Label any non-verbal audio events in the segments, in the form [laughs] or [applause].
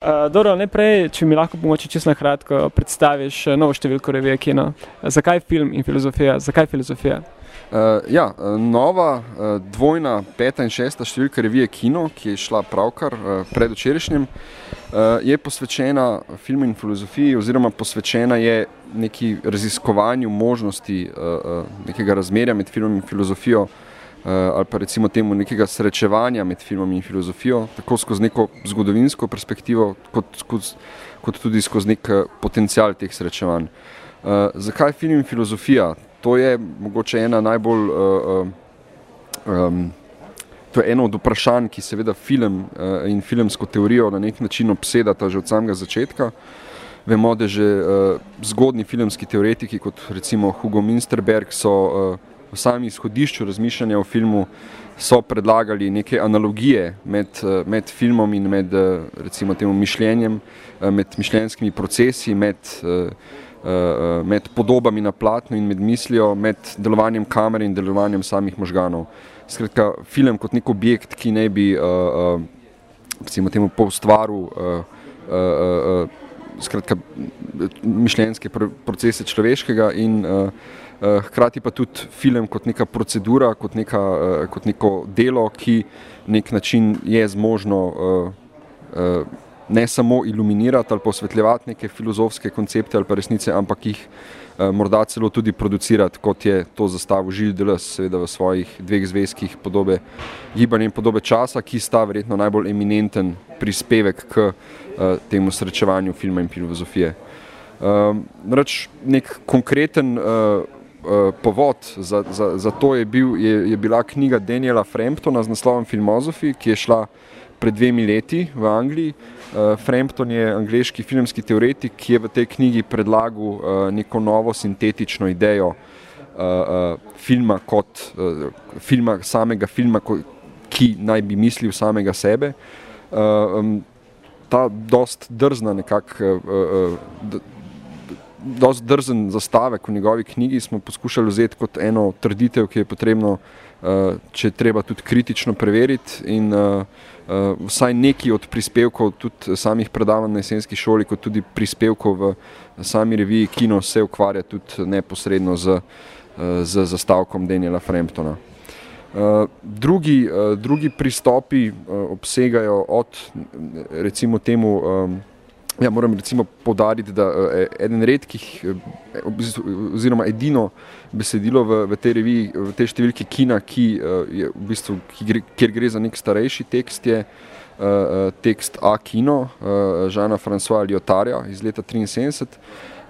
Uh, dobro, najprej, če mi lahko pomoči čisto na kratko predstaviš uh, novo številko revije Kino. Uh, zakaj film in filozofija? Zakaj filozofija? Uh, ja, nova dvojna peta in šesta številka revije Kino, ki je šla pravkar uh, pred včerajšnjim, uh, je posvečena filmu in filozofiji oziroma posvečena je neki raziskovanju možnosti nekega razmerja med filmom in filozofijo Eh, ali pa recimo temu nekega srečevanja med filmom in filozofijo, tako skozi neko zgodovinsko perspektivo, kot, kot, kot tudi skozi nek eh, potencial teh srečevanj. Uh, zakaj film in filozofija? To je mogoče ena najbolj, uh, um, to je eno od vprašanj, ki seveda film uh, in filmsko teorijo na nek način obsedata že od samega začetka. Vemo, da že uh, zgodni filmski teoretiki, kot recimo Hugo Minsterberg, so uh, v samem izhodišču razmišljanja o filmu so predlagali neke analogije med, eh, med filmom in med eh, recimo temu mišljenjem, eh, med mišljenjskimi procesi, med, med podobami na platnu in med mislijo, med delovanjem kamere in delovanjem samih možganov. Skratka, film kot nek objekt, ki ne bi recimo temu po ustvaru skratka, mišljenjske procese človeškega in uh, hkrati pa tudi film kot neka procedura, kot, neka, uh, kot neko delo, ki nek način je zmožno uh, ne samo iluminirati ali posvetljevati neke filozofske koncepte ali pa resnice, ampak jih morda celo tudi producirati, kot je to zastavil Žil Deles, seveda v svojih dveh zvezkih podobe gibanja in podobe časa, ki sta verjetno najbolj eminenten prispevek k temu srečevanju filma in filozofije. Um, reč, nek konkreten uh, povod za, za, za to je, bil, je, je bila knjiga Daniela Framptona z naslovom Filmozofi, ki je šla pred dvemi leti v Angliji. Uh, Frampton je angliški filmski teoretik, ki je v tej knjigi predlagal uh, neko novo sintetično idejo uh, uh, filma kot uh, filma, samega filma, ko, ki naj bi mislil samega sebe. Uh, um, ta dost drzna nekako uh, uh, dosti drzen zastavek v njegovi knjigi smo poskušali vzeti kot eno trditev, ki je potrebno, uh, če treba tudi kritično preveriti in uh, uh, vsaj neki od prispevkov, tudi samih predavanj na jesenski šoli, kot tudi prispevkov v sami reviji Kino se ukvarja tudi neposredno z, z zastavkom Daniela Framptona. Uh, drugi, drugi pristopi obsegajo od recimo temu Ja, moram recimo podariti, da je eh, eden redkih, eh, oziroma edino besedilo v, v tej reviji, v tej številki kina, ki eh, je v bistvu, ki gre, kjer gre za nek starejši tekst, je uh, tekst A kino uh, Žana François Lyotarja iz leta 73.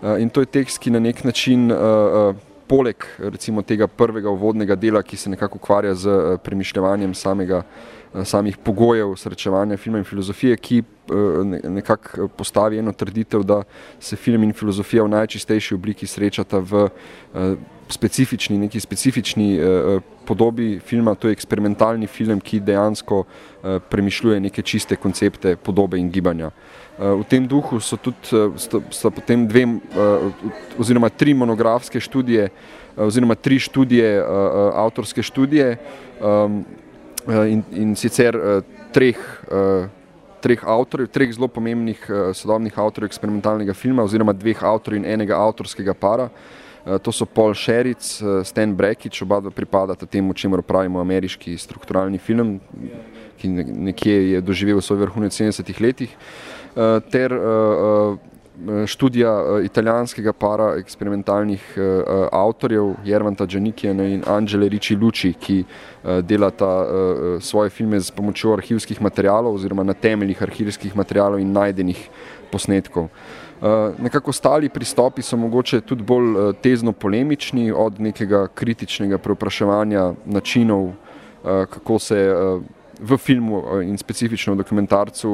Uh, in to je tekst, ki na nek način, uh, poleg recimo tega prvega uvodnega dela, ki se nekako ukvarja z uh, premišljevanjem samega Eh, samih pogojev srečevanja filma in filozofije, ki eh, nekako postavi eno trditev, da se film in filozofija v najčistejši obliki srečata v eh, specifični, neki specifični podobi filma, to je eksperimentalni film, ki dejansko premišljuje neke čiste koncepte podobe in gibanja. V tem duhu so tudi so potem dve oziroma tri monografske študije oziroma tri študije, avtorske študije, Eh, in, in sicer treh, treh avtorjev, treh zelo pomembnih sodobnih avtorjev eksperimentalnega filma, oziroma dveh avtorjev in enega avtorskega para. To so Paul uh, Stan Brekič, oba dva pripadata temu, čemu pravimo ameriški strukturalni film, ki nekje je doživel svoj vrhunec v 70-ih letih, uh, ter uh, uh, Eh, študija italijanskega para eksperimentalnih avtorjev Jervanta Džanikijana in Angele Ricci Luci, ki delata svoje filme z pomočjo arhivskih materialov oziroma na temeljih arhivskih materialov in najdenih posnetkov. Nekako ostali pristopi so mogoče tudi bolj tezno polemični od nekega kritičnega preopraševanja načinov, kako se v filmu in specifično v dokumentarcu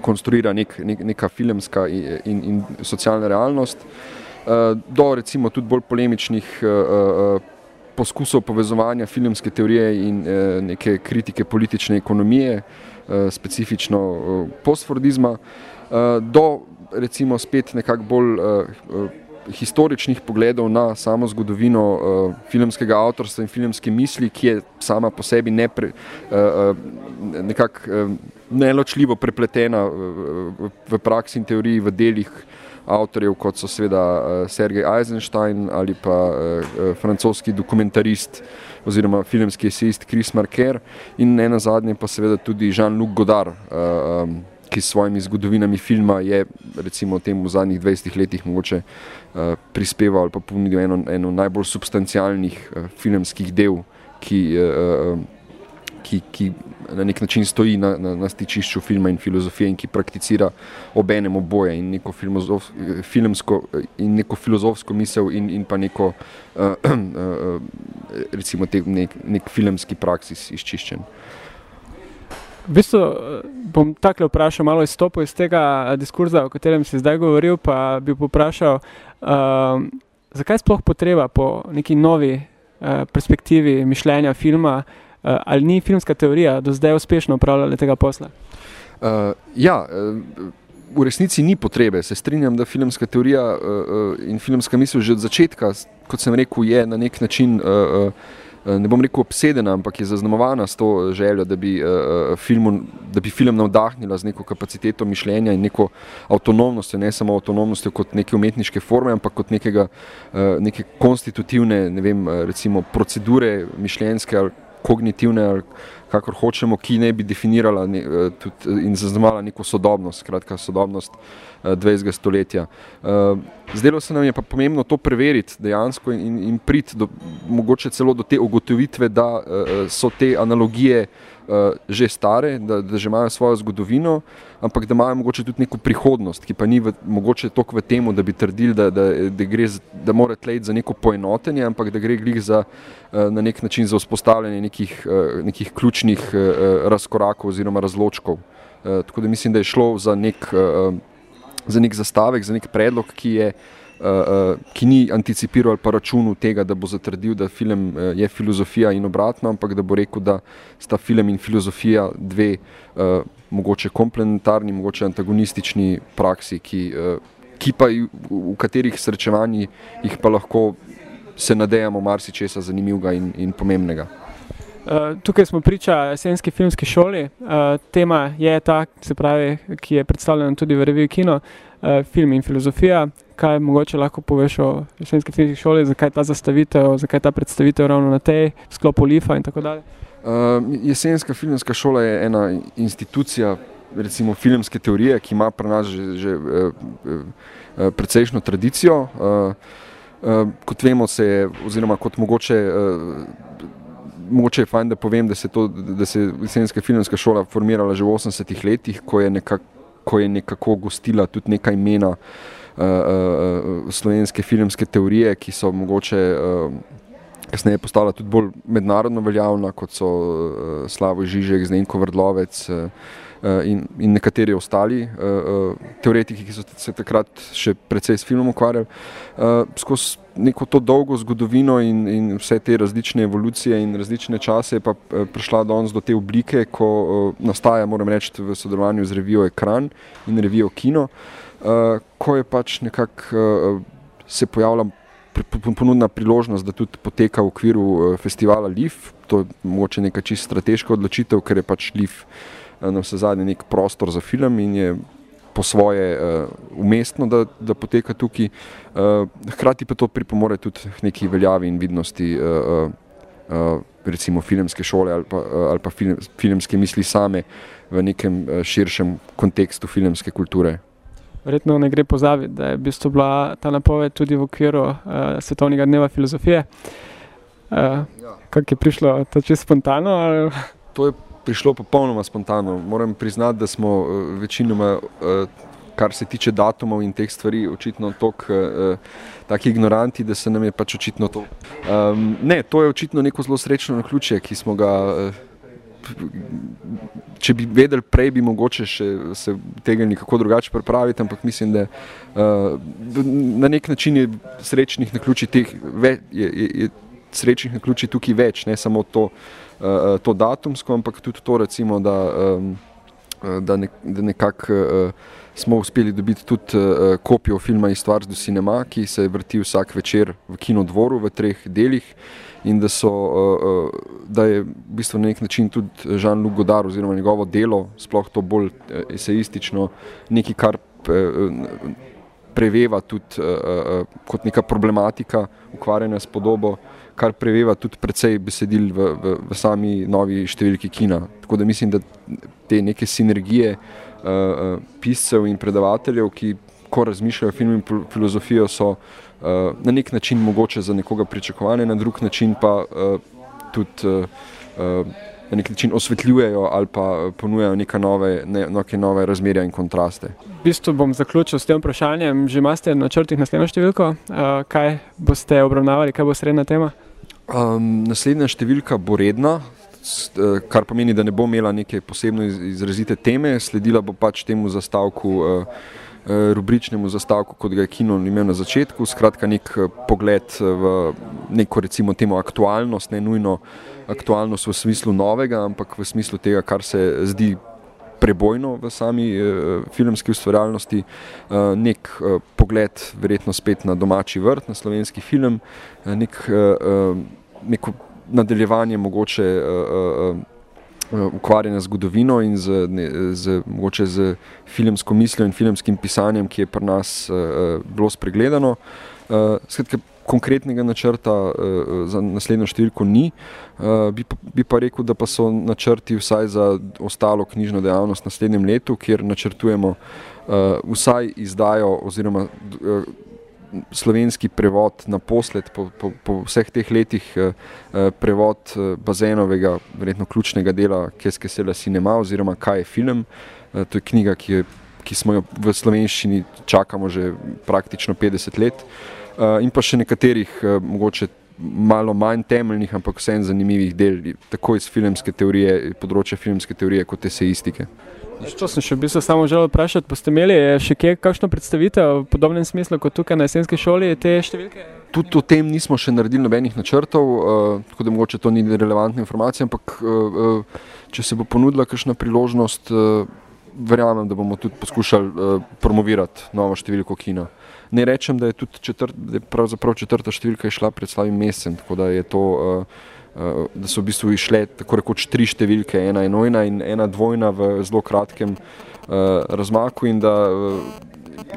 konstruira nek, nek, neka filmska in, in, socialna realnost, uh, do recimo tudi bolj polemičnih uh, uh, poskusov povezovanja filmske teorije in neke kritike politične ekonomije, specifično postfordizma, do recimo spet nekako bolj historičnih pogledov na samo zgodovino uh, filmskega avtorstva in filmske misli, ki je sama po sebi nepre, uh, uh, nekako uh, neločljivo prepletena uh, v praksi in teoriji v delih avtorjev, kot so seveda uh, Sergej Eisenstein ali pa uh, francoski dokumentarist oziroma filmski esejist Chris Marker in ne na zadnje pa seveda tudi Jean-Luc Godard. Uh, um, ki s svojimi zgodovinami filma je recimo tem v zadnjih 20 letih mogoče uh, prispeval ali pa ponudil eno, eno najbolj substancialnih uh, filmskih del, ki, uh, ki, ki na nek način stoji na, na, na stičišču filma in filozofije in ki prakticira obenem oboje in neko filmsko in neko filozofsko misel in, in pa neko uh, uh, [clears throat] recimo te, nek, nek filmski praksis izčiščen. V bistvu bom tako vprašal, malo izstopil iz tega diskurza, o katerem si zdaj govoril, pa bi vprašal, uh, zakaj sploh potreba po neki novi uh, perspektivi mišljenja filma, uh, ali ni filmska teorija do zdaj uspešno upravljala tega posla? Uh, ja, v resnici ni potrebe. Se strinjam, da filmska teorija uh, in filmska misel že od začetka, kot sem rekel, je na nek način. Uh, uh, Eh, ne bom rekel obsedena, ampak je zaznamovana s to željo, da bi, uh, filmu, da bi film navdahnila z neko kapaciteto mišljenja in neko avtonomnostjo, ne samo avtonomnostjo kot neke umetniške forme, ampak kot nekega, uh, neke konstitutivne ne vem, recimo, procedure mišljenjske ali kognitivne, ali kakor hočemo, ki ne bi definirala ne, tudi, in zaznamovala neko sodobnost, skratka sodobnost uh, 20. stoletja. Uh, zdelo se nam je pa pomembno to preveriti dejansko in, in priti do, mogoče celo do te ugotovitve, da so te analogije že stare, da, da že imajo svojo zgodovino, ampak da imajo mogoče tudi neko prihodnost, ki pa ni v, mogoče toliko v temu, da bi trdili, da, da, da, gre, da mora tleti za neko poenotenje, ampak da gre glih za uh, na nek način za vzpostavljanje nekih, uh, nekih ključnih razkorakov oziroma razločkov. Tako da mislim, da je šlo za nek za nek zastavek, za nek predlog, ki, je, uh, ki ni anticipiral ali pa računal tega, da bo zatrdil, da film uh, je filozofija in obratno, ampak da bo rekel, da sta film in filozofija dve uh, mogoče komplementarni, mogoče antagonistični praksi, ki, uh, ki pa v, v katerih srečevanjih jih pa lahko se nadejamo marsičesa zanimivega in, in pomembnega. Uh, tukaj smo priča jesenski filmski šoli. Uh, tema je ta, pravi, ki je predstavljena tudi v reviji Kino, uh, film in filozofija. Kaj mogoče lahko poveš o jesenski filmski šoli, zakaj ta zastavitev, zakaj ta predstavitev ravno na tej sklopu Lifa in tako dalje? Uh, jesenska filmska šola je ena institucija recimo filmske teorije, ki ima pri nas že, že uh, uh, precejšno tradicijo. Uh, uh, kot vemo, se je, oziroma kot mogoče uh, mogoče je fajn, da povem, da se, to, da se je jesenska filmska šola formirala že v 80-ih letih, ko je, nekak, ko je nekako gostila tudi nekaj imena uh, uh, slovenske filmske teorije, ki so mogoče uh, kasneje postala tudi bolj mednarodno veljavna, kot so uh, Slavo Žižek, Zdenko Vrdlovec. Uh, in, in nekateri ostali uh, teoretiki, ki so se takrat še precej s filmom ukvarjali. Uh, skozi neko to dolgo zgodovino in, in vse te različne evolucije in različne čase je pa prišla danes do te oblike, ko uh, nastaja, moram reči, v sodelovanju z revijo Ekran in revijo Kino, uh, ko je pač nekako uh, se pojavila ponudna priložnost, da tudi poteka v okviru festivala LIF. To je mogoče neka čisto strateška odločitev, ker je pač LIF Eh, na vse zadnje nek prostor za film in je po svoje uh, umestno, da, da poteka tukaj. Uh, hkrati pa to pripomore tudi k neki veljavi in vidnosti uh, uh, recimo filmske šole ali pa, ali pa film, filmske misli same v nekem širšem kontekstu filmske kulture. Verjetno ne gre pozabiti, da je v bistvu bila ta napoved tudi v okviru uh, Svetovnega dneva filozofije. Uh, ja. Kako je prišlo, to čisto spontano? Ali? To je prišlo popolnoma spontano. Moram priznati, da smo uh, večinoma, uh, kar se tiče datumov in teh stvari, očitno tako uh, ignoranti, da se nam je pač očitno to. Um, ne, to je očitno neko zelo srečno ključe, ki smo ga. Če bi vedeli prej, bi mogoče se tega nekako drugače pripraviti, ampak mislim, da uh, na nek način je srečnih na ključi teh, ve, je, je, je srečnih na ključi tukaj več, ne samo to, Uh, to datumsko, ampak tudi to, recimo, da, um, da, ne, da nekako smo uspeli dobiti tudi uh, kopijo filma iz Stvarz do Cinema, ki se vrti vsak večer v kinodvoru v treh delih in da, so, uh, da je v bistvu na nek način tudi Žan-Luc Godard oziroma njegovo delo, sploh to bolj eseistično, nekaj, kar preveva tudi uh, kot neka problematika ukvarjanja s podobo, kar preveva tudi precej besedil v, v, v sami novi številki kina. Tako da mislim, da te neke sinergije uh, uh, piscev in predavateljev, ki ko razmišljajo film in filozofijo, so uh, na nek način mogoče za nekoga pričakovane, na drug način pa uh, tudi uh, uh, na nek način osvetljujejo ali pa ponujajo neke nove, ne, nove razmerja in kontraste. V bistvu bom zaključil s tem vprašanjem. Že imate na črtih naslednjo številko? Uh, kaj boste obravnavali, kaj bo srednja tema? Um, naslednja številka bo redna, Eh, kar pomeni, da ne bo imela neke posebno izrazite teme, sledila bo pač temu zastavku, eh, eh, rubričnemu zastavku, kot ga je kino imel na začetku, skratka nek pogled v neko recimo temu aktualnost, ne nujno aktualnost v smislu novega, ampak v smislu tega, kar se zdi prebojno v sami filmski ustvarjalnosti, nek pogled verjetno spet na domači vrt, na slovenski film, nek, neko nadaljevanje mogoče uh, uh, ukvarjanja z zgodovino in z, ne, z, mogoče z filmsko mislijo in filmskim pisanjem, ki je pri nas uh, bilo spregledano. Uh, skratka, konkretnega načrta uh, za naslednjo številko ni, uh, bi, pa, bi pa rekel, da pa so načrti vsaj za ostalo knjižno dejavnost v naslednjem letu, kjer načrtujemo uh, vsaj izdajo oziroma uh, slovenski prevod naposled po, po, po vseh teh letih, eh, eh, prevod eh, bazenovega, verjetno ključnega dela Keske sela cinema oziroma kaj je film. To je knjiga, ki, je, ki smo jo v slovenščini čakamo že praktično 50 let in pa še nekaterih mogoče malo manj temeljnih, ampak vsem zanimivih del, tako iz filmske teorije, področja filmske teorije kot esejistike. To sem še v bistvu samo želel vprašati. Ste imeli še kje kakšno predstavitev v podobnem smislu kot tukaj na jesenski šoli te številke? Tudi o tem nismo še naredili nobenih načrtov, uh, tako da mogoče to ni relevantna informacija, ampak uh, uh, če se bo ponudila kakšna priložnost, uh, verjamem, da bomo tudi poskušali uh, promovirati novo številko kina. Ne rečem, da je tudi četrt, da je četrta številka išla pred slavim mesecem, tako da je to. Uh, uh, da so v bistvu išle tako rekoč tri številke, ena enojna in ena dvojna v zelo kratkem uh, razmaku in da uh,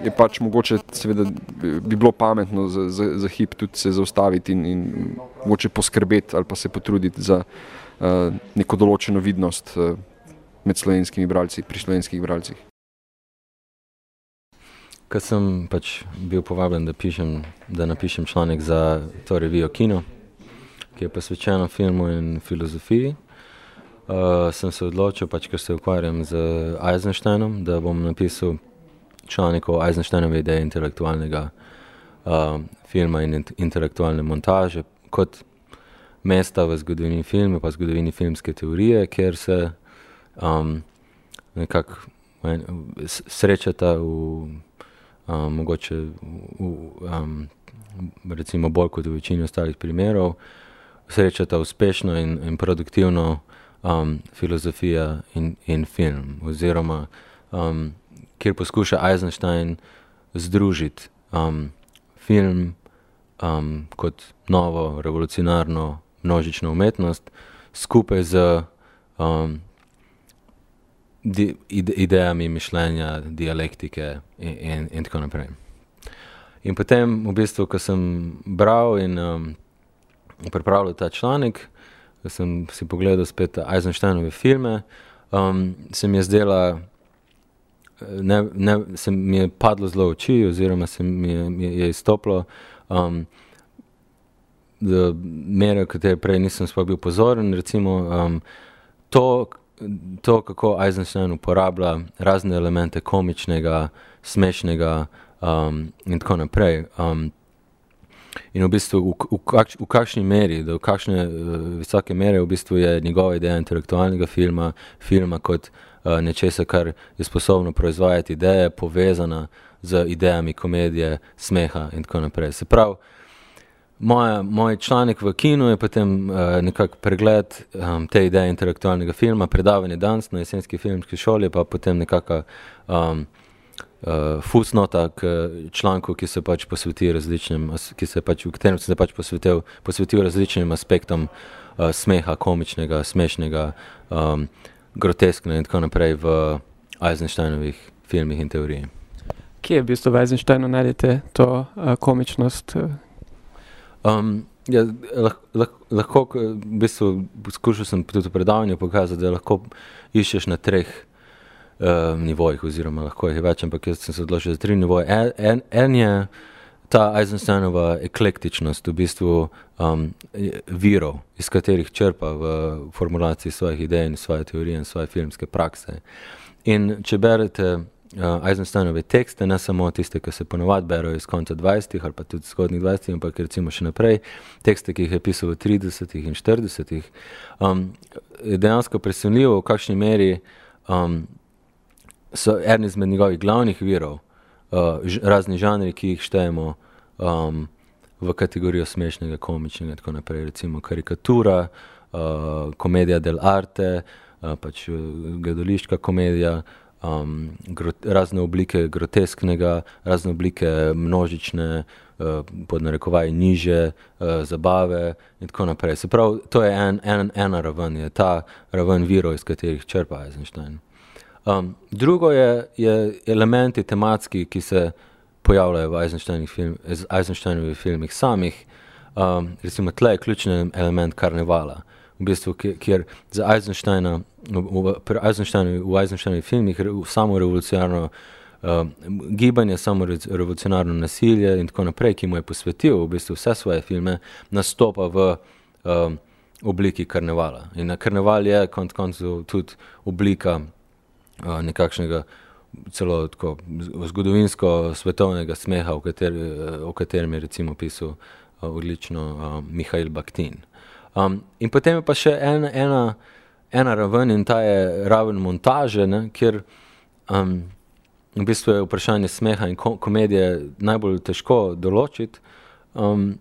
je pač mogoče, seveda, bi bilo pametno za, za, za hip tudi se zaustaviti in, in mogoče poskrbeti ali pa se potruditi za uh, neko določeno vidnost uh, med slovenskimi bralci, pri slovenskih bralcih. Ko sem pač bil povabljen, da, pišem, da napišem članek za to revijo Kino, ki je posvečena filmu in filozofiji. Uh, sem se odločil, pač, ker se ukvarjam z Eisensteinom, da bom napisal članek o Eisensteinovi ideji intelektualnega uh, filma in intelektualne montaže kot mesta v zgodovini filma, pa zgodovini filmske teorije, kjer se um, nekako srečata v um, mogoče v, um, recimo bolj kot v večini ostalih primerov, srečata uspešno in, in produktivno um, filozofija in, in film, oziroma um, kjer poskuša Eisenstein združiti um, film um, kot novo, revolucionarno, množično umetnost skupaj z um, ide, idejami mišljenja, dialektike in, in, in tako naprej. In potem, v bistvu, ko sem bral in um, pripravljal ta članek, da sem si pogledal spet Eisensteinove filme, um, se mi je zdela, ne, ne, se mi je padlo zelo oči, oziroma se mi je, mi je izstoplo, um, da mere, katere prej nisem sploh bil pozoren, recimo um, to, to, kako Eisenstein uporablja razne elemente komičnega, smešnega um, in tako naprej. Um, In v bistvu v, v, kakš, v kakšni meri, do kakšne uh, visoke mere v bistvu je njegova ideja intelektualnega filma, filma kot uh, nečesa, kar je sposobno proizvajati ideje, povezana z idejami komedije, smeha in tako naprej. Se pravi, moja, moj članek v kinu je potem uh, nekako pregled um, te ideje intelektualnega filma, predavanje danes na jesenski filmski šoli, pa potem nekakšna um, uh, fusnota k članku, ki se pač posveti različnim, ki se pač, v katerem se pač posvetil, posvetil različnim aspektom uh, smeha, komičnega, smešnega, um, grotesknega in tako naprej v Eisensteinovih filmih in teorijah. Kje je v bistvu v Eisensteinu najdete to uh, komičnost? Um, ja, lahko, lahko, lahko v bistvu, poskušal sem tudi v predavanju pokazati, da lahko iščeš na treh uh, nivojih, oziroma lahko jih je več, ampak jaz sem se odločil za tri nivoje. En, en, en je ta Eisensteinova eklektičnost, v bistvu um, virov, iz katerih črpa v formulaciji svojih idej in svoje teorije in svoje filmske prakse. In če berete uh, Eisensteinove tekste, ne samo tiste, ki se ponovadi berajo iz konca 20. ali pa tudi zgodnjih 20. ampak recimo še naprej, tekste, ki jih je pisal v 30. in 40. Um, je dejansko presenljivo, v kakšni meri um, so eni izmed njegovih glavnih virov, uh, razni žanri, ki jih štejemo um, v kategorijo smešnega, komičnega in tako naprej, recimo karikatura, uh, komedija del arte, uh, pač gledališka komedija, um, razne oblike grotesknega, razne oblike množične, uh, pod narekovaj niže uh, zabave in tako naprej. Se pravi, to je en, en, ena raven, je ta raven virov, iz katerih črpa Eisenstein. Um, drugo je, je elementi tematski, ki se pojavljajo v Eisensteinovih film, Eisenstein filmih samih. Um, recimo, tle je ključni element karnevala v bistvu, kjer za Eisensteina, pri Eisensteinu, v Eisensteinovih filmih, samo revolucionarno uh, gibanje, samo revolucionarno nasilje in tako naprej, ki mu je posvetil v bistvu vse svoje filme, nastopa v uh, obliki karnevala. In karneval je konc koncev tudi oblika uh, nekakšnega celo tako zgodovinsko svetovnega smeha, o, kater, o katerem je recimo pisal uh, odlično uh, Mihajl Baktin. Um, in potem je pa še en, ena, ena raven in ta je raven montaže, ne, kjer um, v bistvu je vprašanje smeha in ko komedije najbolj težko določiti. Um,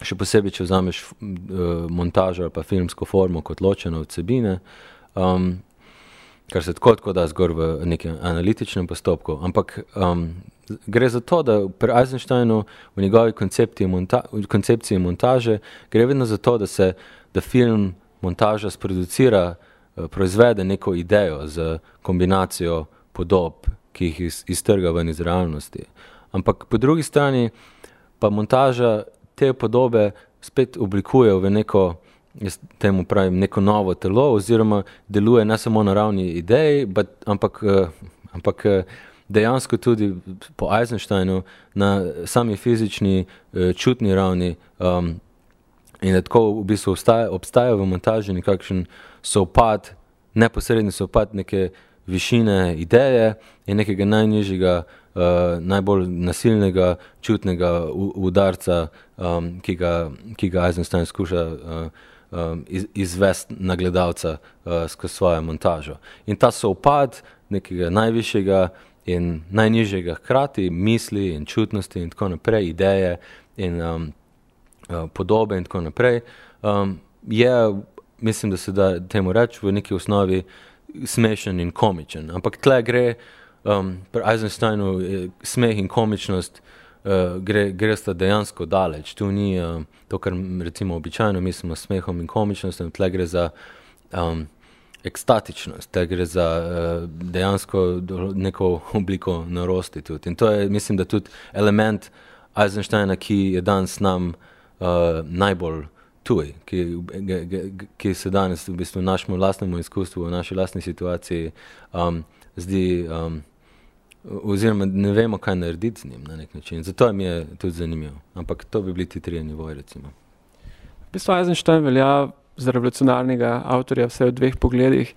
še posebej, če vzameš uh, montažo ali pa filmsko formo kot ločeno od sebine, um, kar se tako tako da zgor v nekem analitičnem postopku. Ampak um, gre za to, da pri Eisensteinu v njegovi koncepciji, monta koncepciji montaže gre vedno za to, da se da film montaža sproducira, uh, proizvede neko idejo z kombinacijo podob, ki jih iz, iztrga ven iz realnosti. Ampak po drugi strani pa montaža te podobe spet oblikuje v neko jaz temu pravim, neko novo telo, oziroma deluje ne samo na ravni idej, but, ampak, uh, ampak uh, dejansko tudi po Eisensteinu na sami fizični, čutni ravni. Um, in da tako v bistvu obstaja, obstaja v montaži nekakšen sopad, neposredni sopad neke višine ideje in nekega najnižjega. Uh, najbolj nasilnega, čutnega udarca, um, ki, ga, ki ga Eisenstein skuša uh, um, iz, izvesti na gledalca uh, skozi svojo montažo. In ta sopad nekega najvišjega in najnižjega, hkrati misli in čutnosti in tako naprej, ideje in um, podobe in tako naprej, um, je, mislim, da se da temu reči, v neki osnovi smešen in komičen. Ampak tle gre um, pri Eisensteinu smeh in komičnost uh, gre, gre sta dejansko daleč. Tu ni uh, to, kar recimo običajno mislimo s smehom in komičnostjo, tle gre za um, ekstatičnost, tle gre za uh, dejansko neko obliko norosti. Tudi. In to je, mislim, da tudi element Eisensteina, ki je danes nam uh, najbolj tuj, ki, ki se danes v bistvu našemu lastnemu izkustvu, v naši lastni situaciji um, zdi um, oziroma ne vemo, kaj narediti z njim na nek način. Zato mi je tudi zanimivo. Ampak to bi bili ti tri nivoji. Recimo. V bistvu Eisenstein velja za revolucionarnega avtorja vse v dveh pogledih.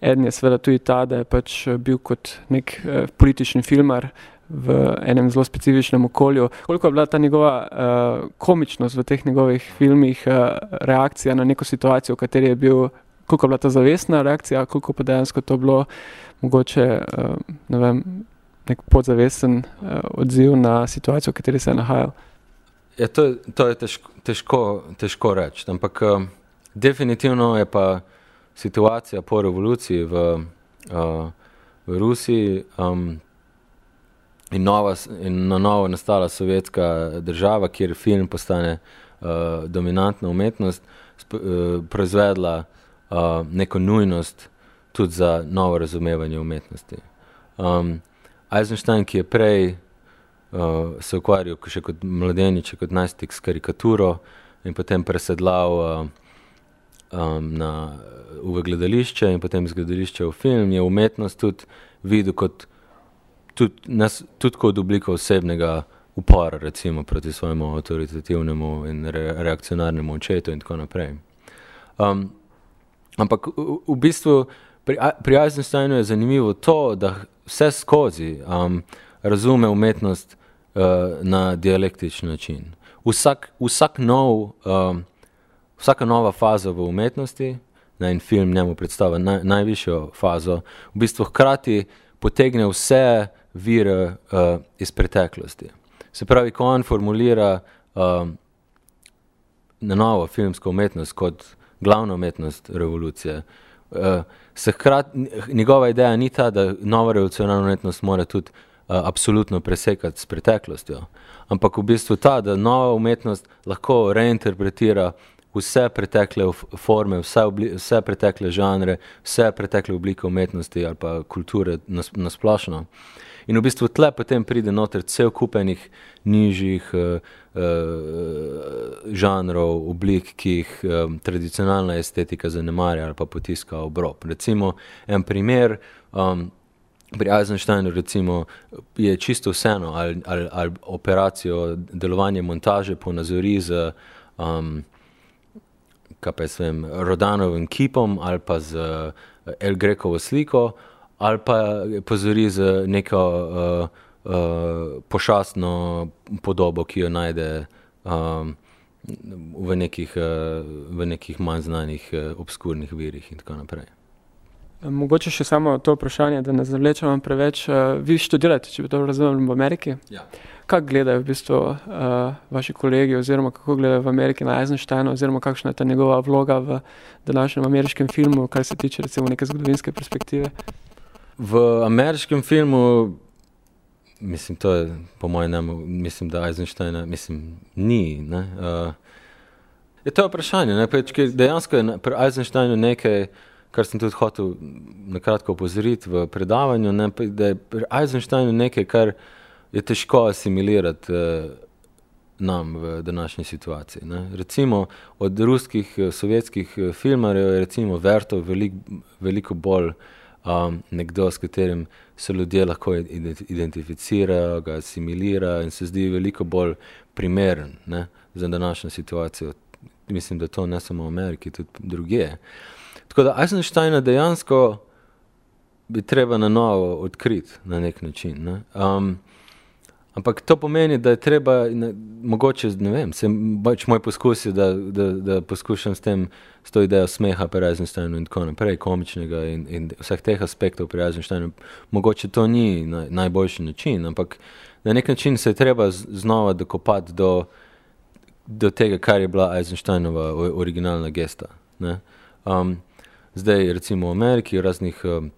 Eden je seveda tudi ta, da je pač bil kot nek eh, politični filmar v enem zelo specifičnem okolju. Koliko je bila ta njegova eh, komičnost v teh njegovih filmih, eh, reakcija na neko situacijo, v kateri je bil, koliko je bila ta zavestna reakcija, koliko pa dejansko to bilo mogoče, eh, ne vem, nek podzavesten uh, odziv na situacijo, v kateri se je nahajal. Ja, to, to je težko, težko, težko reči. Ampak uh, definitivno je pa situacija po revoluciji v, uh, v Rusiji um, in, nova, in na novo nastala sovjetska država, kjer film postane uh, dominantna umetnost, sp, uh, proizvedla uh, neko nujnost tudi za novo razumevanje umetnosti. Um, Eisenstein, ki je prej uh, se ukvarjal še kot mladenič, kot najstnik s karikaturo in potem presedlal uh, um, na, v gledališče in potem iz gledališča v film, je umetnost tudi videl kot, tudi, nas, tudi kot obliko osebnega upora, recimo proti svojemu avtoritativnemu in re, reakcionarnemu očetu in tako naprej. Um, ampak v, v bistvu pri, pri Eisensteinu je zanimivo to, da vse skozi um, razume umetnost uh, na dialektični način. Vsak, vsak nov, um, vsaka nova faza v umetnosti, na en film njemu predstavlja naj, najvišjo fazo, v bistvu hkrati potegne vse vire uh, iz preteklosti. Se pravi, ko on formulira um, na novo filmsko umetnost kot glavno umetnost revolucije, uh, se hkrati, njegova ideja ni ta, da nova revolucionarna umetnost mora tudi uh, absolutno presekati s preteklostjo, ampak v bistvu ta, da nova umetnost lahko reinterpretira vse pretekle forme, vse, vse pretekle žanre, vse pretekle oblike umetnosti ali pa kulture nasplošno. Na In v bistvu tle potem pride noter cel kupenih nižjih uh, uh, žanrov, oblik, ki jih um, tradicionalna estetika zanemarja ali pa potiska v obrob. Recimo en primer, um, pri Eisensteinu recimo, je čisto vseeno, ali, ali, ali operacijo delovanje montaže ponazori z um, kaj pa je vem, Rodanovim kipom ali pa z El Grekovo sliko, ali pa pozori z neko uh, uh, pošastno podobo, ki jo najde um, v, nekih, uh, v nekih manj znanih, uh, obskurnih virih in tako naprej. Mogoče še samo to vprašanje, da ne zavlečemo preveč. Vi študirate, če bi to razumeli, v Ameriki? Ja. Kako gledajo v bistvu uh, vaši kolegi, oziroma kako gledajo v Ameriki na Eisensteina, oziroma kakšna je ta njegova vloga v današnjem ameriškem filmu, kar se tiče recimo neke zgodovinske perspektive? V ameriškem filmu, mislim, to je po mojem mnenju, mislim, da Eisenstein mislim, ni. Uh, je to vprašanje. Ne? Peč, dejansko je pri Eisensteinu nekaj, kar sem tudi hotel na kratko opozoriti v predavanju, ne? da je pri Eisensteinu nekaj, kar je težko asimilirati. Uh, nam v današnji situaciji. Ne. Recimo od ruskih, sovjetskih filmarjev je Vertov velik, veliko bolj uh, um, nekdo, s katerim se ljudje lahko identificirajo, ga asimilirajo in se zdi veliko bolj primeren ne, za današnjo situacijo. Mislim, da to ne samo v Ameriki, tudi druge. Tako da Eisensteina dejansko bi treba na novo odkriti na nek način. Ne. Um, Ampak to pomeni, da je treba, ne, mogoče, ne vem, se, pač moj poskus je, da, da, da poskušam s tem, s to idejo smeha pri Eisensteinu in tako naprej, komičnega in, in vseh teh aspektov pri Eisensteinu. Mogoče to ni na, najboljši način, ampak na nek način se je treba znova dokopati do, do tega, kar je bila Eisensteinova originalna gesta. Um, zdaj, recimo v Ameriki, v raznih. Um,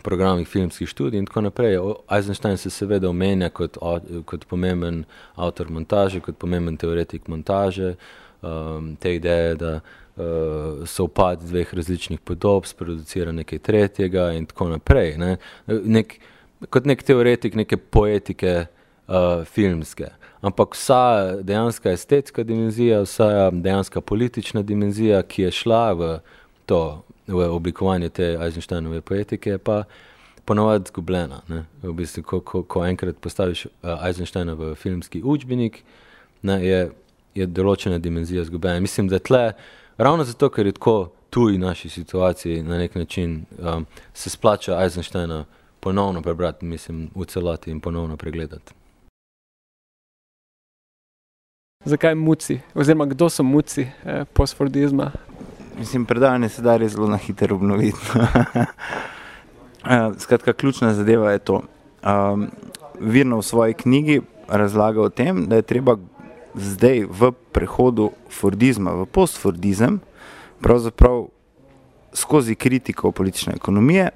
programih filmskih študij in tako naprej. Eisenstein se seveda omenja kot, kot pomemben avtor montaže, kot pomemben teoretik montaže, um, te ideje, da uh, so upad dveh različnih podob, sproducira nekaj tretjega in tako naprej. Ne? Nek, kot nek teoretik neke poetike uh, filmske. Ampak vsa dejanska estetska dimenzija, vsa dejanska politična dimenzija, ki je šla v to v oblikovanju te Eisensteinove poetike, pa ponovadi zgubljena. V bistvu, ko, ko, ko enkrat postaviš uh, Eisensteina v filmski učbenik, ne, je, je določena dimenzija zgubljena. Mislim, da tle, ravno zato, ker je tako tuji naši situaciji, na nek način um, se splača Eisensteina ponovno prebrati, mislim, v celoti in ponovno pregledati. Zakaj muci, oziroma kdo so muci eh, postfordizma? Mislim, predavanje se da res zelo na hitro obnoviti. [laughs] Eh, skratka, ključna zadeva je to. Um, Virno v svoji knjigi razlaga o tem, da je treba zdaj v prehodu Fordizma v postfordizem, pravzaprav skozi kritiko politične ekonomije,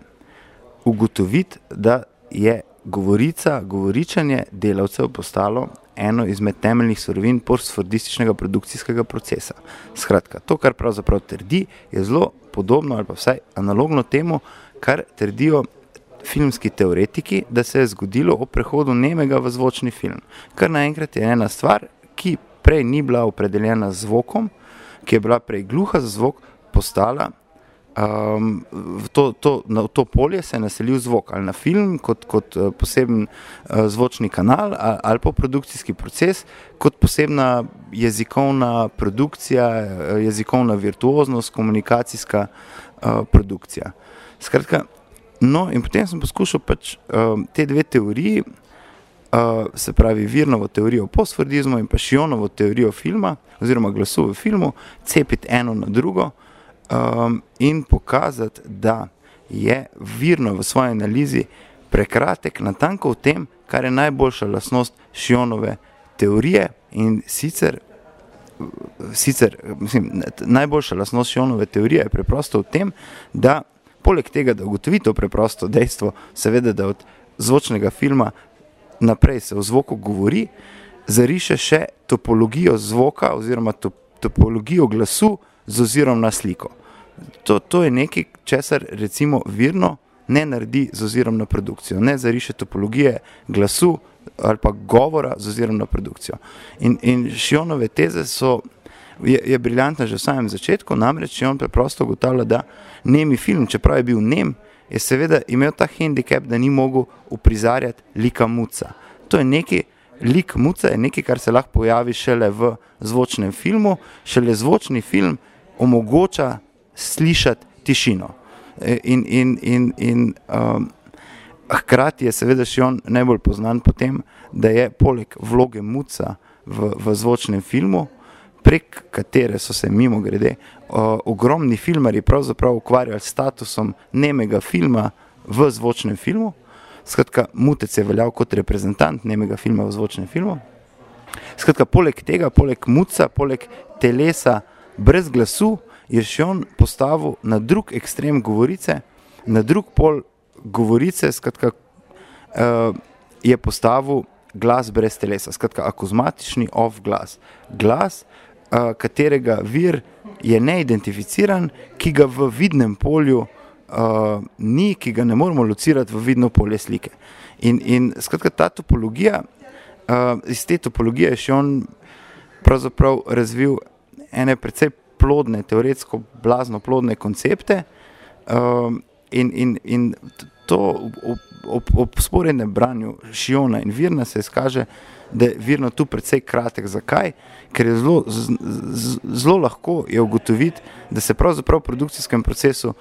ugotoviti, da je govorica, govoričanje delavcev postalo eno izmed temeljnih surovin postfordističnega produkcijskega procesa. Skratka, to, kar pravzaprav trdi, je zelo podobno ali pa vsaj analogno temu, kar trdijo filmski teoretiki, da se je zgodilo ob prehodu nemega v zvočni film. Kar naenkrat je ena stvar, ki prej ni bila opredeljena z zvokom, ki je bila prej gluha za zvok, postala um, to, to, na, to polje se je naselil zvok ali na film kot, kot uh, poseben uh, zvočni kanal ali, ali pa produkcijski proces kot posebna jezikovna produkcija, uh, jezikovna virtuoznost, komunikacijska uh, produkcija. Skratka, no, in potem sem poskušal pač um, te dve teoriji, uh, se pravi Virnovo teorijo postfordizmu in pa Šionovo teorijo filma oziroma glasu v filmu, cepiti eno na drugo um, in pokazati, da je virno v svoji analizi prekratek na tanko v tem, kar je najboljša lasnost Šionove teorije in sicer. Sicer, mislim, najboljša lasnost Šionove teorije je preprosto v tem, da poleg tega, da ugotovi to preprosto dejstvo, seveda, da od zvočnega filma naprej se o zvoku govori, zariše še topologijo zvoka oziroma topologijo glasu, z ozirom na sliko. To, to je nekaj, česar recimo virno ne naredi z ozirom na produkcijo, ne zariše topologije glasu ali pa govora z ozirom na produkcijo. In, in Šionove teze so, je, je briljantna že v samem začetku, namreč Šion preprosto ugotavlja, da nemi film, čeprav je bil nem, je seveda imel ta handicap, da ni mogel uprizarjati lika muca. To je nekaj, lik muca je nekaj, kar se lahko pojavi šele v zvočnem filmu, šele zvočni film omogoča slišati tišino. E, in, in, in, in um, hkrati je seveda še on najbolj znan po tem, da je poleg vloge muca v, v zvočnem filmu, prek katere so se mimo grede uh, ogromni filmari pravzaprav ukvarjali s statusom nemega filma v zvočnem filmu. Skratka, mutec je veljal kot reprezentant nemega filma v zvočnem filmu. Skratka, poleg tega, poleg muca, poleg telesa, brez glasu, je še on postavil na drug ekstrem govorice, na drug pol govorice, skratka, uh, je postavil glas brez telesa, skratka, akozmatični off glas. Glas, uh, katerega vir je neidentificiran, ki ga v vidnem polju uh, ni, ki ga ne moremo locirati v vidno polje slike. In, in skratka, ta topologija, uh, iz te topologije je še on pravzaprav razvil ene precej plodne, teoretsko blazno plodne koncepte. Um, in, in, in to ob, ob, ob sporednem branju Šiona in Virna se izkaže, da je Virno tu precej kratek. Zakaj? Ker je zelo, z, z, zelo lahko je ugotoviti, da se pravzaprav v produkcijskem procesu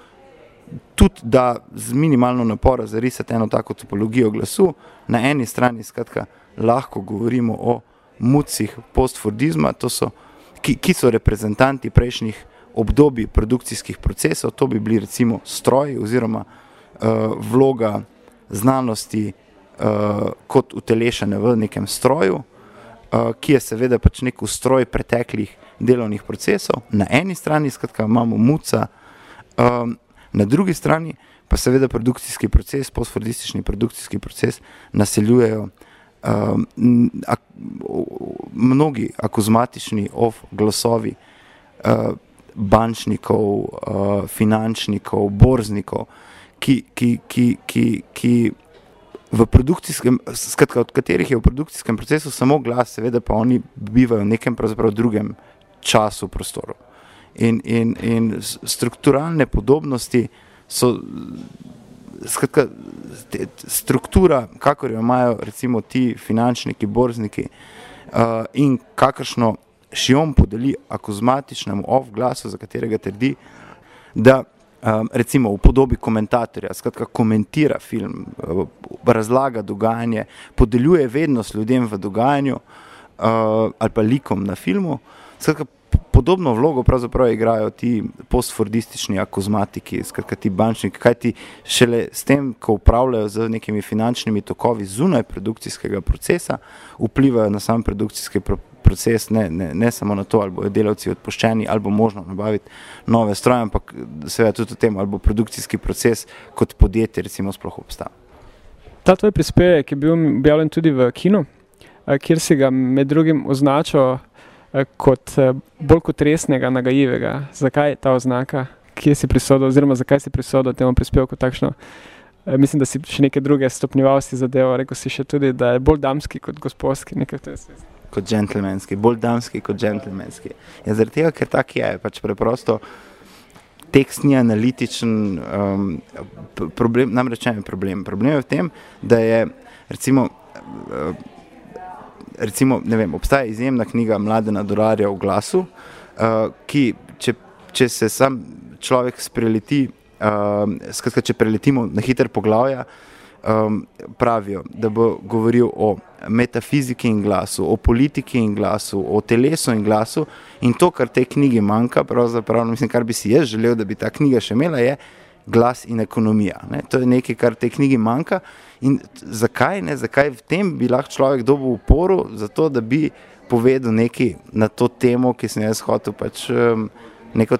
tudi da z minimalno naporo zarisati eno tako topologijo glasu. Na eni strani skratka, lahko govorimo o mucih postfordizma, to so ki, ki so reprezentanti prejšnjih obdobij produkcijskih procesov, to bi bili recimo stroji oziroma uh, vloga znanosti uh, kot utelešene v nekem stroju, uh, ki je seveda pač nek ustroj preteklih delovnih procesov. Na eni strani skratka, imamo muca, um, na drugi strani pa seveda produkcijski proces, postfordistični produkcijski proces naseljujejo um, ak, mnogi akozmatični of glasovi uh, bančnikov, uh, finančnikov, borznikov, ki, ki, ki, ki, ki v produkcijskem, skratka, od katerih je v produkcijskem procesu samo glas, seveda pa oni bivajo v nekem drugem času, prostoru. In, in, in strukturalne podobnosti so skratka, struktura, kakor jo imajo recimo ti finančniki, borzniki uh, in kakršno šiom podeli akozmatičnemu off glasu, za katerega trdi, da um, recimo v podobi komentatorja, skratka komentira film, uh, razlaga dogajanje, podeljuje vednost ljudem v dogajanju uh, ali pa likom na filmu, skratka podobno vlogo pravzaprav igrajo ti postfordistični akozmatiki, skratka ti bančniki, kaj ti šele s tem, ko upravljajo z nekimi finančnimi tokovi zunaj produkcijskega procesa, vplivajo na sam produkcijski proces, ne, ne, ne samo na to, ali bodo delavci odpuščeni, ali bo možno nabaviti nove stroje, ampak seveda tudi o tem, ali bo produkcijski proces kot podjetje recimo sploh obstal. Ta tvoj prispevek je bil objavljen tudi v kinu, kjer si ga med drugim označil kot bolj kot resnega, nagajivega. Zakaj ta oznaka? Kje si prisodil, oziroma zakaj si prisodil temu prispevku takšno? Mislim, da si še neke druge stopnjevalnosti zadeval. Rekel si še tudi, da je bolj damski kot gospodski. Kot džentlmenski, bolj damski kot džentlmenski. Ja, zaradi tega, ker tak je, pač preprosto tekst ni analitičen. Um, problem, namreč je problem. Problem je v tem, da je recimo. Uh, recimo, vem, obstaja izjemna knjiga Mladena Dorarja v glasu, uh, ki, če, če se sam človek spreleti, uh, skratka, če preletimo na hiter poglavja, um, pravijo, da bo govoril o metafiziki in glasu, o politiki in glasu, o telesu in glasu. In to, kar tej knjigi manjka, pravzaprav, mislim, kar bi si jaz želel, da bi ta knjiga še imela, je glas in ekonomija. Ne? To je nekaj, kar tej knjigi manjka. In zakaj, ne, zakaj v tem bi lahko človek dobil uporo, zato da bi povedal nekaj na to temo, ki sem jaz hotel pač neko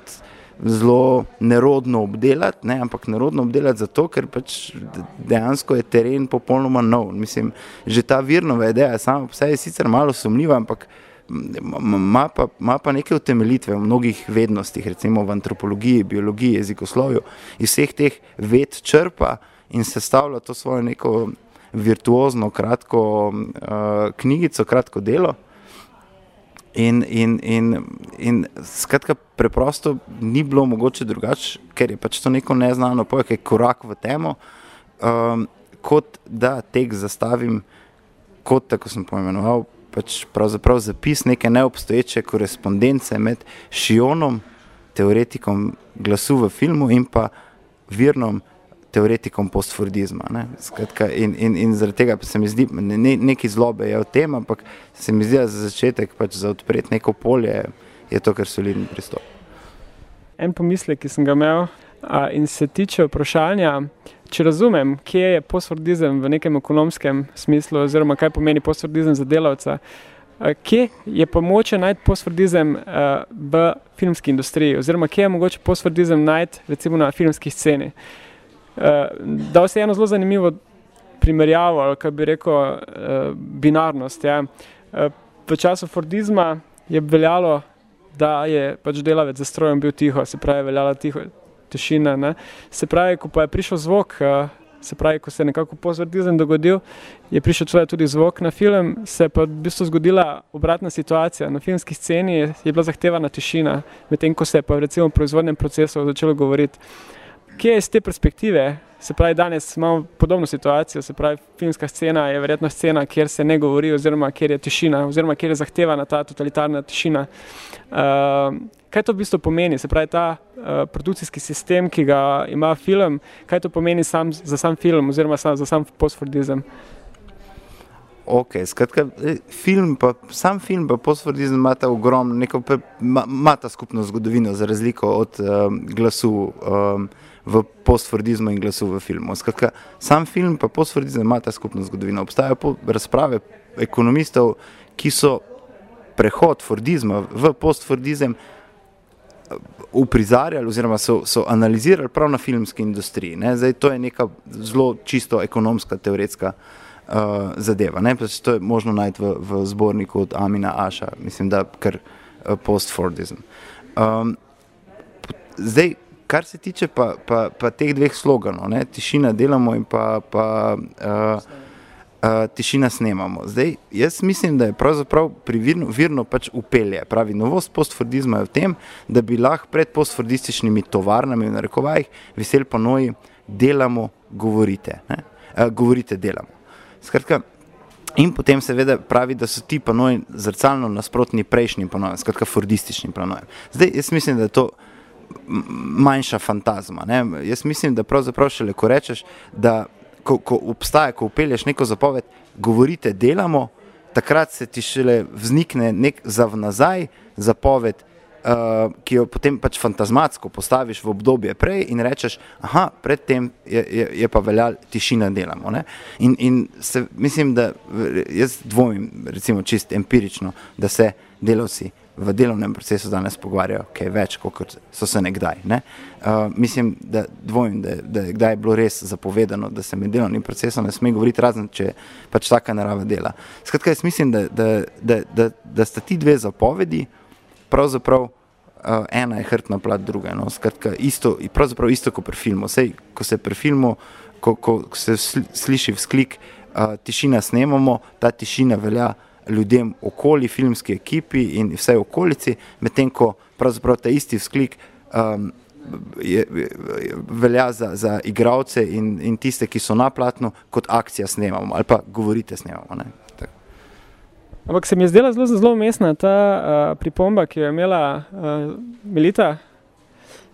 zelo nerodno obdelati, ne, ampak nerodno obdelati zato, ker pač dejansko je teren popolnoma nov. Mislim, že ta virnova ideja, sama po sebi sicer malo sumljiva, ampak ima pa, ma pa neke utemeljitve v mnogih vednostih, recimo v antropologiji, biologiji, jezikoslovju, iz vseh teh ved črpa in sestavlja to svojo neko virtuozno, kratko uh, knjigico, kratko delo. In, in, in, in skratka, preprosto ni bilo mogoče drugače, ker je pač to neko neznano pojem, ki je korak v temo, um, kot da tek zastavim, kot tako sem pojmenoval, pač pravzaprav zapis neke neobstoječe korespondence med Šionom, teoretikom glasu v filmu in pa Virnom, teoretikom postfordizma. Ne? Skratka, in, in, in zaradi tega se mi zdi, ne, neki zlobe je v tem, ampak se mi zdi, da za začetek, pač za odpreti neko polje, je to kar solidni pristop. En pomislek, ki sem ga imel, a, in se tiče vprašanja, če razumem, kje je postfordizem v nekem ekonomskem smislu, oziroma kaj pomeni postfordizem za delavca. Kje je pa mogoče najti postfordizem v filmski industriji, oziroma kje je mogoče postfordizem najti recimo na filmski sceni? Uh, dal se eno zelo zanimivo primerjavo, ali kaj bi rekel, uh, binarnost. Ja. Uh, v času Fordizma je veljalo, da je pač delavec za strojem bil tiho, se pravi, veljala tiho, tišina. Ne. Se pravi, ko pa je prišel zvok, uh, se pravi, ko se je nekako post-Fordizem dogodil, je prišel tudi zvok na film, se je pa v bistvu zgodila obratna situacija. Na filmski sceni je, je bila zahtevana tišina, medtem ko se je pa recimo v proizvodnem procesu začelo govoriti kje je iz te perspektive? Se pravi, danes imamo podobno situacijo, se pravi, filmska scena je verjetno scena, kjer se ne govori, oziroma kjer je tišina, oziroma kjer je zahtevana ta totalitarna tišina. Uh, kaj to v bistvu pomeni? Se pravi, ta uh, produkcijski sistem, ki ga ima film, kaj to pomeni sam, za sam film, oziroma sam, za sam postfordizem? Ok, skratka, e, film pa, sam film pa postfordizem ima ta ogromno, neko, ima ta skupno zgodovino, za razliko od um, glasu. Um, v postfordizmu in glasu v filmu. Skratka, sam film pa postfordizem ima ta skupno zgodovino. Obstajajo razprave ekonomistov, ki so prehod fordizma v postfordizem eh, uprizarjali oziroma so, so analizirali prav na filmski industriji. Ne? Zdaj, to je neka zelo čisto ekonomska, teoretska uh, zadeva. Ne? To je možno najti v, v zborniku od Amina Aša, mislim, da kar uh, postfordizem. Um, zdaj, kar se tiče pa, pa, pa teh dveh sloganov, ne, tišina delamo in pa, pa uh, uh, tišina snemamo. Zdaj, jaz mislim, da je pravzaprav pri virno, virno pač upelje. Pravi, novost postfordizma je v tem, da bi lahko pred postfordističnimi tovarnami, v narekovajih, vesel panoji, delamo, govorite. Uh, govorite, delamo. Skratka, In potem seveda pravi, da so ti panoji zrcalno nasprotni prejšnjim panojem, skratka, fordističnim panojem. Zdaj, jaz mislim, da je to manjša fantazma. Ne? Jaz mislim, da pravzaprav šele ko rečeš, da ko, ko obstaja, ko upelješ neko zapoved, govorite, delamo, takrat se ti šele vznikne nek zav nazaj zapoved, uh, ki jo potem pač fantazmatsko postaviš v obdobje prej in rečeš, aha, predtem je, je, je pa veljal tišina delamo. In, in se, mislim, da jaz dvomim, recimo čist empirično, da se delavci v delovnem procesu danes pogovarjajo kaj več, kot so se nekdaj. Ne? Uh, mislim, da dvomim, da, da je kdaj bilo res zapovedano, da se med delovnim procesom ne sme govoriti, razen če pač taka narava dela. Skratka, jaz mislim, da, da, da, da, da sta ti dve zapovedi, pravzaprav uh, ena je hrbtna plat, druga. No? Skratka, isto, pravzaprav isto kot pri filmu. Sej, ko se pri filmu, ko, ko se sliši vzklik, uh, tišina snemamo, ta tišina velja ljudem okoli filmski ekipi in vse okolici, medtem ko pravzaprav ta isti vzklik. Um, Je, je, velja za, za igralce in, in tiste, ki so na platnu, kot akcija snemamo ali pa govorite snemamo. Ne? Ampak se mi je zdela zelo, zelo umestna ta uh, pripomba, ki jo je imela uh, Milita,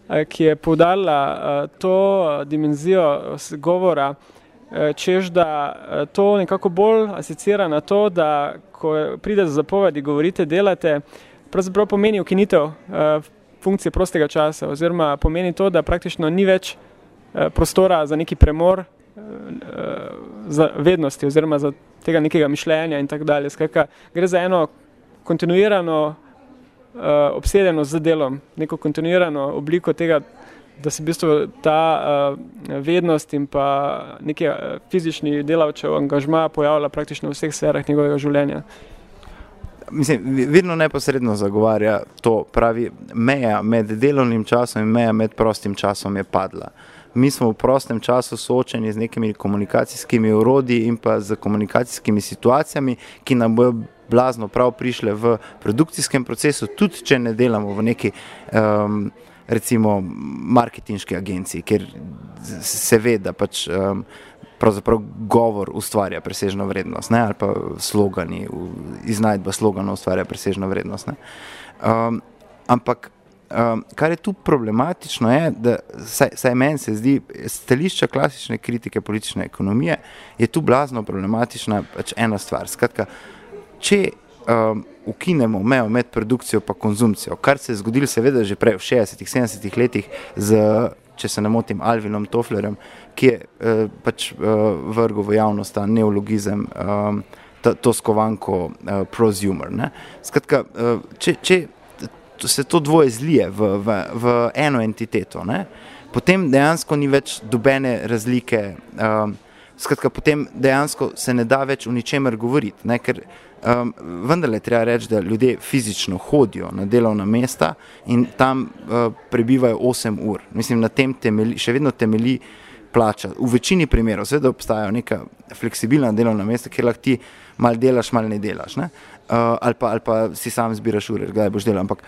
uh, ki je poudarila uh, to uh, dimenzijo govora, uh, čež da uh, to nekako bolj asocira na to, da ko pride za zapovedi, govorite, delate, pravzaprav pomeni ukinitev uh, funkcije prostega časa, oziroma pomeni to, da praktično ni več uh, prostora za neki premor, uh, za vednosti oziroma za tega nekega mišljenja in tako dalje. Skratka, gre za eno kontinuirano uh, obsedenost z delom, neko kontinuirano obliko tega, da se v bistvu ta uh, vednost in pa neki uh, fizični delavčev angažma pojavlja praktično v vseh sferah njegovega življenja. Mislim, vedno neposredno zagovarja to, pravi, meja med delovnim časom in meja med prostim časom je padla. Mi smo v prostem času soočeni z nekimi komunikacijskimi urodji in pa z komunikacijskimi situacijami, ki nam bojo blazno prav prišle v produkcijskem procesu, tudi če ne delamo v neki um, recimo marketinški agenciji, ker se ve, da pač um, pravzaprav govor ustvarja presežno vrednost, ne? ali pa slogani, iznajdba sloganov ustvarja presežno vrednost. Um, ampak Um, kar je tu problematično, je, da saj, saj meni se zdi, stališča klasične kritike politične ekonomije je tu blazno problematična pač ena stvar. Skratka, če um, ukinemo mejo med produkcijo in konzumcijo, kar se je zgodilo, seveda, že prej v 60-ih, 70-ih letih, z, če se ne motim, Alvinom Toflerjem, ki je uh, pač uh, vrgel v javnost ta neologizem. Um, To skovanko uh, prosumer. Skratka, uh, če, če se to dvoje zlije v, v, v eno entiteto, ne? potem dejansko ni več dobene razlike. Um, skratka, potem dejansko se ne da več o ničemer govoriti. Ne? Ker um, vendarle treba reči, da ljudje fizično hodijo na delovna mesta in tam uh, prebivajo 8 ur. Mislim, na tem temeli, še vedno temelji plača. V večini primerov, seveda obstajajo neka fleksibilna delovna mesta, kjer lahko ti mal delaš, mal ne delaš. Ne? Uh, ali, pa, ali pa si sam zbiraš ure, kdaj boš delal. Ampak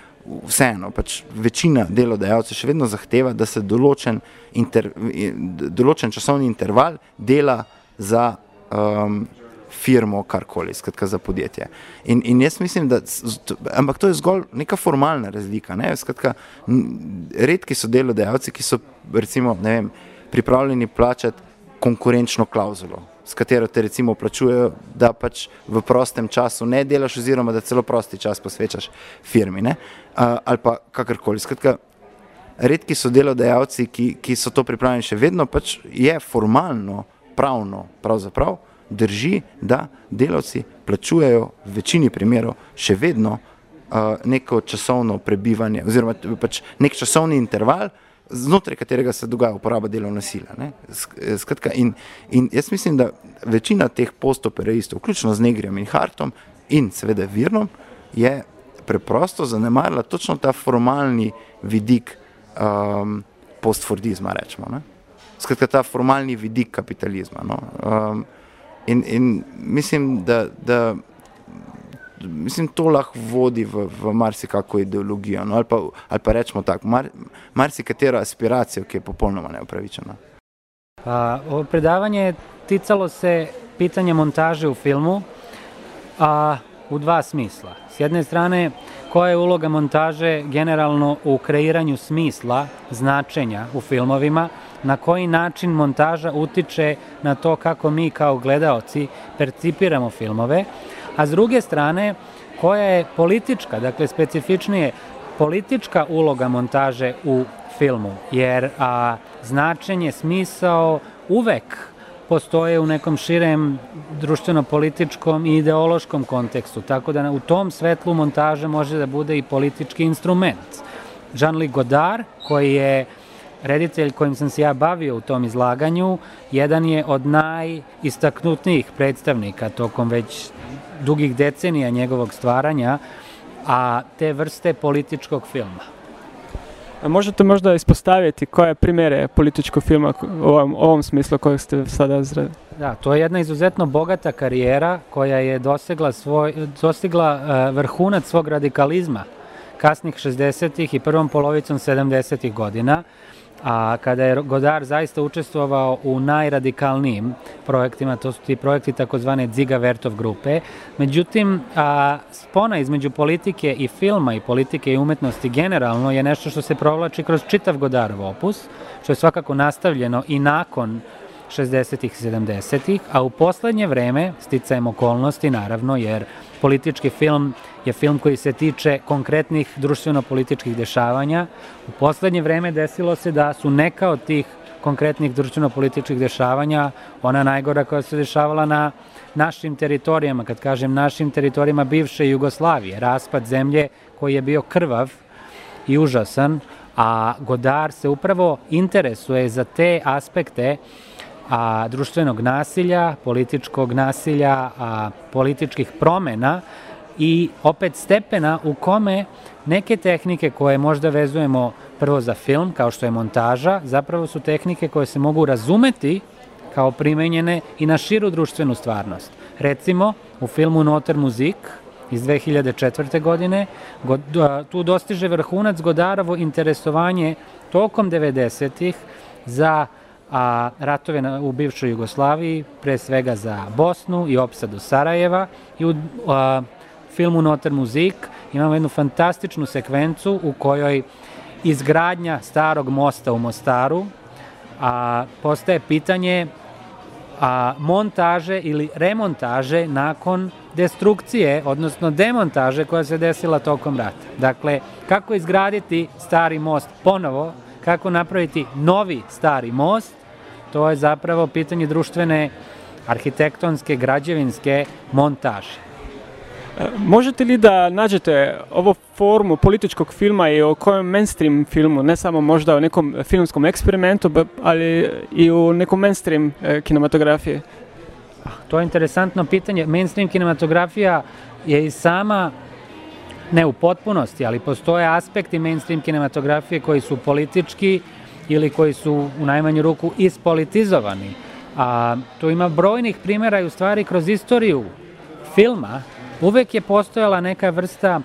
vseeno, pač večina delodajalcev še vedno zahteva, da se določen, inter, določen časovni interval dela za um, firmo, karkoli, skratka za podjetje. In, in jaz mislim, da ampak to je zgolj neka formalna razlika. Ne? Skratka, redki so delodajalci, ki so recimo, vem, pripravljeni plačati konkurenčno klauzulo s katero te recimo plačujejo, da pač v prostem času ne delaš, oziroma da celo prosti čas posvečaš firmi ne? ali pa kakorkoli. Skratka, redki so delodajalci, ki, ki so to pripravljeni še vedno, pač je formalno, pravno, pravzaprav drži, da delavci plačujejo v večini primerov še vedno uh, neko časovno prebivanje oziroma pač nek časovni interval, znotraj katerega se dogaja uporaba delovne sile. Eh, skratka, in, in jaz mislim, da večina teh postoperejistov, vključno z Negrijem in Hartom in seveda Virnom, je preprosto zanemarila točno ta formalni vidik um, postfordizma, rečemo. Ne? Skratka, ta formalni vidik kapitalizma. No? Um, in, in mislim, da, da mislim, to lahko vodi v, v marsikako ideologijo. No? Ali, pa, ali pa rečemo tako, mar, marsikatero aspiracijo, ki je popolnoma neupravičena. A, ovo predavanje ticalo se pitanja montaže u filmu a, u dva smisla. S jedne strane, koja je uloga montaže generalno u kreiranju smisla, značenja u filmovima, na koji način montaža utiče na to kako mi kao gledaoci percipiramo filmove, a s druge strane koja je politička, dakle specifičnije politička uloga montaže u filmu, jer a, značenje, smisao uvek postoje u nekom širem društveno-političkom i ideološkom kontekstu, tako da u tom svetlu montaža može da bude i politički instrument. Jean-Luc Godard, koji je reditelj kojim sam se ja bavio u tom izlaganju, jedan je od najistaknutnijih predstavnika tokom već dugih decenija njegovog stvaranja, a te vrste političkog filma. A možete možda ispostaviti koje primjere političkog filma u ovom, ovom smislu kojeg ste sada izradili? Da, to je jedna izuzetno bogata karijera koja je dosegla, svoj, dostigla uh, vrhunac svog radikalizma kasnih 60. i prvom polovicom 70. godina a kada je Godard zaista učestvovao u najradikalnijim projektima, to su ti projekti takozvane Ziga Vertov grupe. Međutim, a, spona između politike i filma i politike i umetnosti generalno je nešto što se provlači kroz čitav Godardov opus, što je svakako nastavljeno i nakon 60. i 70. a u poslednje vreme, sticajem okolnosti naravno, jer politički film je film koji se tiče konkretnih društveno-političkih dešavanja. U poslednje vreme desilo se da su neka od tih konkretnih društveno-političkih dešavanja, ona najgora koja se dešavala na našim teritorijama, kad kažem našim teritorijama bivše Jugoslavije, raspad zemlje koji je bio krvav i užasan, a Godar se upravo interesuje za te aspekte a, društvenog nasilja, političkog nasilja, a, političkih promena i opet stepena u kome neke tehnike koje možda vezujemo prvo za film, kao što je montaža, zapravo su tehnike koje se mogu razumeti kao primenjene i na širu društvenu stvarnost. Recimo, u filmu Noter Muzik iz 2004. godine, go, tu dostiže vrhunac Godarovo interesovanje tokom 90-ih za a, ratove na, u bivšoj Jugoslaviji, pre svega za Bosnu i opsadu Sarajeva i u a, filmu Notar Muzik imamo jednu fantastičnu sekvencu u kojoj izgradnja starog mosta u Mostaru a, postaje pitanje a, montaže ili remontaže nakon destrukcije, odnosno demontaže koja se desila tokom rata. Dakle, kako izgraditi stari most ponovo, kako napraviti novi stari most, to je zapravo pitanje društvene, arhitektonske, građevinske montaže. Možete li da nađete ovo formu političkog filma i o kojem mainstream filmu, ne samo možda o nekom filmskom eksperimentu, ali i u nekom mainstream e, kinematografije? To je interesantno pitanje. Mainstream kinematografija je i sama ne u potpunosti, ali postoje aspekti mainstream kinematografije koji su politički ili koji su u najmanju ruku ispolitizovani. A tu ima brojnih primjera i u stvari kroz istoriju filma uvek je postojala neka vrsta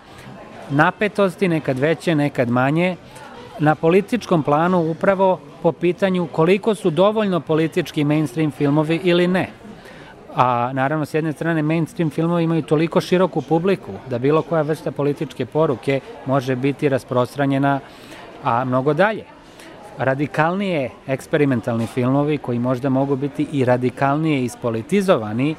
napetosti, nekad veće, nekad manje, na političkom planu upravo po pitanju koliko su dovoljno politički mainstream filmovi ili ne. A naravno, s jedne strane, mainstream filmovi imaju toliko široku publiku da bilo koja vrsta političke poruke može biti rasprostranjena a mnogo dalje radikalnije eksperimentalni filmovi koji možda mogu biti i radikalnije ispolitizovani,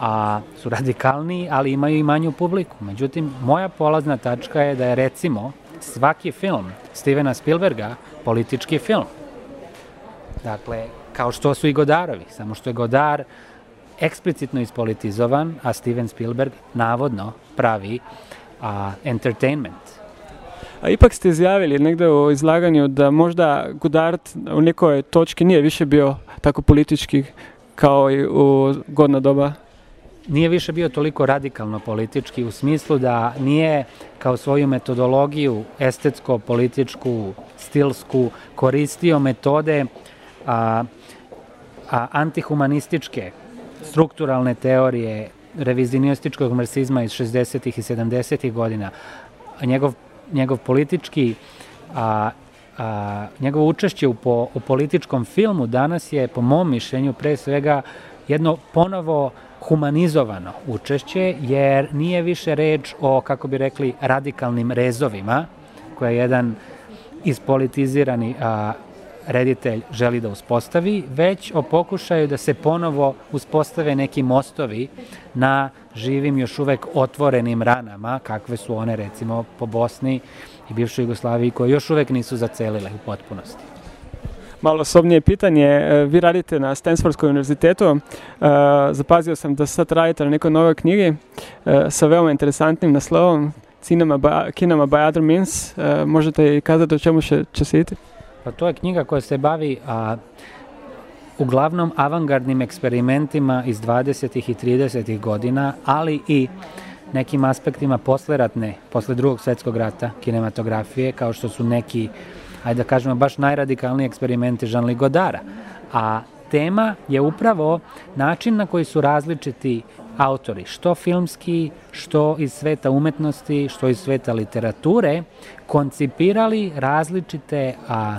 a su radikalniji, ali imaju i manju publiku. Međutim, moja polazna tačka je da je recimo svaki film Stevena Spielberga politički film. Dakle, kao što su i Godarovi, samo što je Godar eksplicitno ispolitizovan, a Steven Spielberg navodno pravi a, entertainment. A ipak ste izjavili negde u izlaganju da možda Godard u nekoj točki nije više bio tako politički kao i u godna doba nije više bio toliko radikalno politički u smislu da nije kao svoju metodologiju estetsko, političku, stilsku koristio metode a, a, antihumanističke strukturalne teorije revizionističkog marksizma iz 60. i 70. godina. Njegov njegov politički a, a, njegovo učešće u, po, u političkom filmu danas je, po mom mišljenju, pre svega jedno ponovo humanizovano učešće, jer nije više reč o, kako bi rekli, radikalnim rezovima, koja je jedan ispolitizirani a, reditelj želi da uspostavi, već o pokušaju da se ponovo uspostave neki mostovi na živim još uvek otvorenim ranama, kakve su one recimo po Bosni i bivšoj Jugoslaviji, koje još uvek nisu zacelile u potpunosti. Malo osobnije pitanje, e, vi radite na Stanfordskoj univerzitetu, e, zapazio sam da sad radite na nekoj novoj knjigi e, sa veoma interesantnim naslovom Cinema by, Kinema by Other Means, možete i kazati o čemu će, će se iti? Pa to je knjiga koja se bavi a, uglavnom avangardnim eksperimentima iz 20. i 30. godina, ali i nekim aspektima posleratne, posle drugog svetskog rata kinematografije, kao što su neki, ajde da kažemo, baš najradikalniji eksperimenti Jean-Luc Godara. A tema je upravo način na koji su različiti autori, što filmski, što iz sveta umetnosti, što iz sveta literature, koncipirali različite a,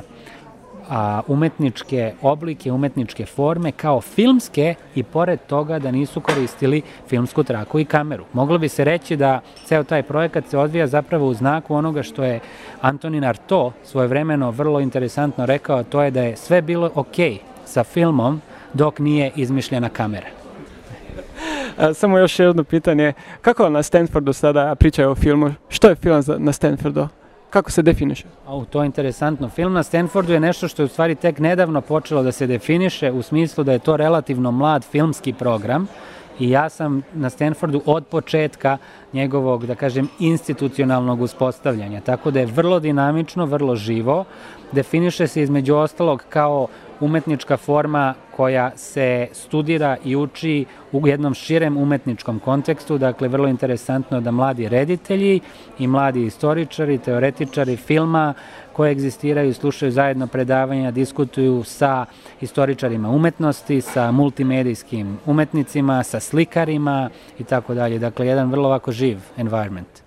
a, umetničke oblike, umetničke forme kao filmske i pored toga da nisu koristili filmsku traku i kameru. Moglo bi se reći da ceo taj projekat se odvija zapravo u znaku onoga što je Antonin Arto svojevremeno vrlo interesantno rekao, to je da je sve bilo ok sa filmom dok nije izmišljena kamera. Samo još jedno pitanje. Kako na Stanfordu sada pričaju o filmu? Što je film na Stanfordu? Kako se definiše? O, to je interesantno. Film na Stanfordu je nešto što je u stvari tek nedavno počelo da se definiše u smislu da je to relativno mlad filmski program i ja sam na Stanfordu od početka njegovog, da kažem, institucionalnog uspostavljanja. Tako da je vrlo dinamično, vrlo živo. Definiše se između ostalog kao umetnička forma koja se studira i uči u jednom širem umetničkom kontekstu, dakle vrlo interesantno da mladi reditelji i mladi istoričari, teoretičari filma koje egzistiraju slušaju zajedno predavanja, diskutuju sa istoričarima umetnosti, sa multimedijskim umetnicima, sa slikarima i tako dalje. Dakle, jedan vrlo ovako živ environment.